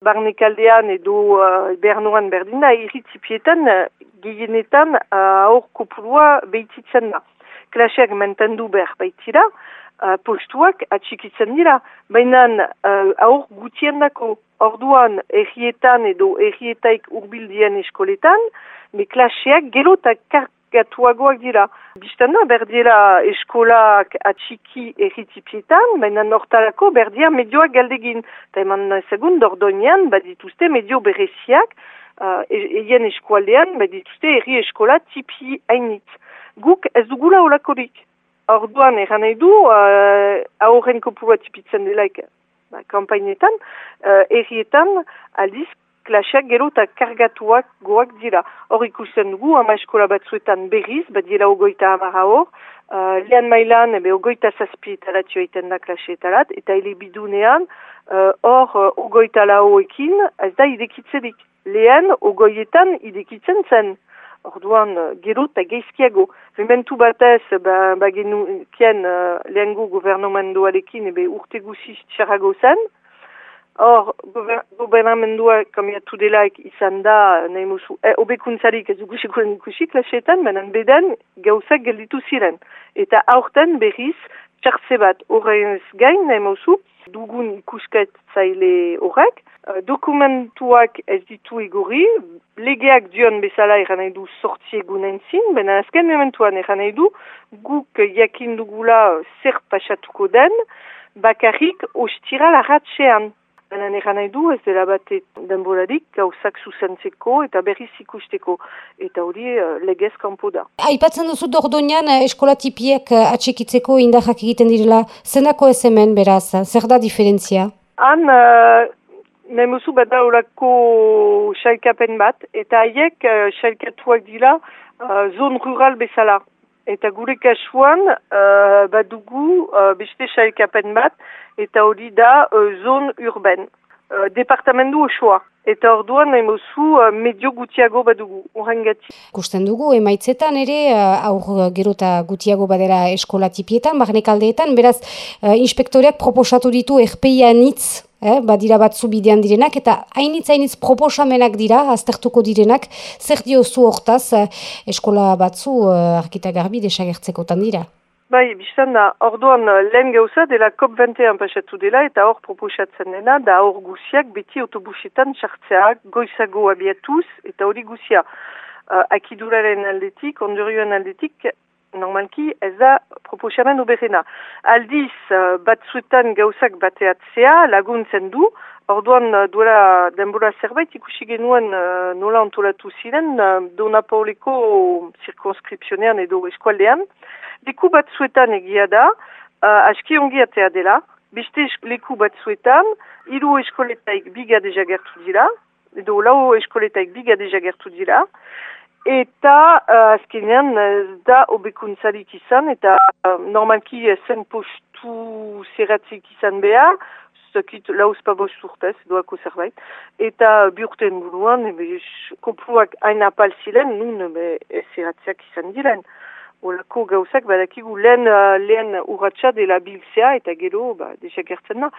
Barnekaldean edo uh, bernoan berdina, irritzipietan uh, gehienetan uh, aur kopurua behititzen da. Klaseak mentendu behar baitira, uh, postuak atxikitzen dira. Baina uh, aur gutien dako, orduan errietan edo errietaik urbildien eskoletan, me klaseak gero eta kargatuagoak dira. Bistana berdiela eskolak atxiki erritipietan, baina nortalako berdia medioak galdegin. Eta eman segun dordoinean badituzte medio bereziak, uh, eien eskualdean badituzte erri eskola tipi hainitz. Guk ez dugula olakorik. Orduan eran nahi du, uh, aurren kopurua tipitzen delaik ba, kampainetan, uh, errietan aldiz klaseak gero eta kargatuak goak dira. Hor ikusten dugu, ama eskola batzuetan berriz, bat dira ogoita amara hor, uh, lehen mailan, ebe ogoita zazpi etalatio egiten da klaseetalat, eta hile bidunean, hor uh, uh, ogoita laoekin, ez da idekitzerik. Lehen, ogoietan idekitzen zen. Orduan, gero eta geizkiago. Rementu batez, ba, ba genukien uh, lehengo governomenduarekin ebe urte guziz txarrago zen. Hor, gobernamendua kamiatu delaik izan da, nahi musu, e, obekuntzarik ez dugusiko ikusi klaseetan, benen beden gauzak gelditu ziren. Eta aurten berriz, txartze bat horrenz gain, nahi musu, dugun ikusket zaile horrek, uh, dokumentuak ez ditu igorri, legeak dion bezala eran nahi du sortzi egunen zin, bena azken momentuan eran nahi du, guk jakin dugula zer pasatuko den, bakarrik ostira larratxean. Bena eran nahi du ez dela bat denborarik gauzak zuzentzeko eta berriz ikusteko. Eta hori uh, legez kanpo da. Aipatzen duzu dordoinan eskola tipiek atxekitzeko indahak egiten direla. Zenako ez hemen beraz, zer da diferentzia? Han, uh, Nemuzu bat da horako xailkapen bat, eta haiek xailkatuak dira uh, zon rural bezala. Eta gure kasuan uh, bat dugu uh, beste xailkapen bat, eta hori da uh, zon urben. Uh, departamendu osoa. Eta orduan nahi uh, medio gutiago badugu, urrengati. Kusten dugu, emaitzetan ere, uh, aur gero eta gutiago badera eskola tipietan, barnek aldeetan, beraz, uh, inspektoreak proposatu ditu erpeian itz, eh, badira batzu bidean direnak, eta hainitz hainitz proposamenak dira, aztertuko direnak, zer diozu hortaz, uh, eskola batzu uh, arkita garbi desagertzekotan dira. Bai, biztan da, orduan lehen gauza dela COP21 pasatu dela eta hor proposatzen dena da hor guziak beti autobusetan txartzeak goizago abiatuz eta hori guzia. Uh, akiduraren aldetik, ondurioen aldetik, normalki ez da proposamen oberena. Aldiz, uh, batzuetan gauzak bateatzea laguntzen du, orduan uh, duela denbora zerbait ikusi genuen uh, nola antolatu ziren uh, Dona Pauleko zirkonskripzionean edo eskualdean, Leku batzuetan egia da, uh, aski ongi atea dela, beste leku batzuetan, hiru eskoletaik biga dejagertu dira, edo lau eskoletaik biga dejagertu dira, eta uh, azkenean da obekuntzarik izan, eta uh, normalki zen postu zerratzik izan behar, zakit lauz pa bost urtez, doako zerbait, eta biurten buruan, kopluak hain apal ziren, nun zerratziak izan diren. Olako gauzak badakigu lehen, uh, lehen urratxa dela biltzea eta gero ba, desagertzen da.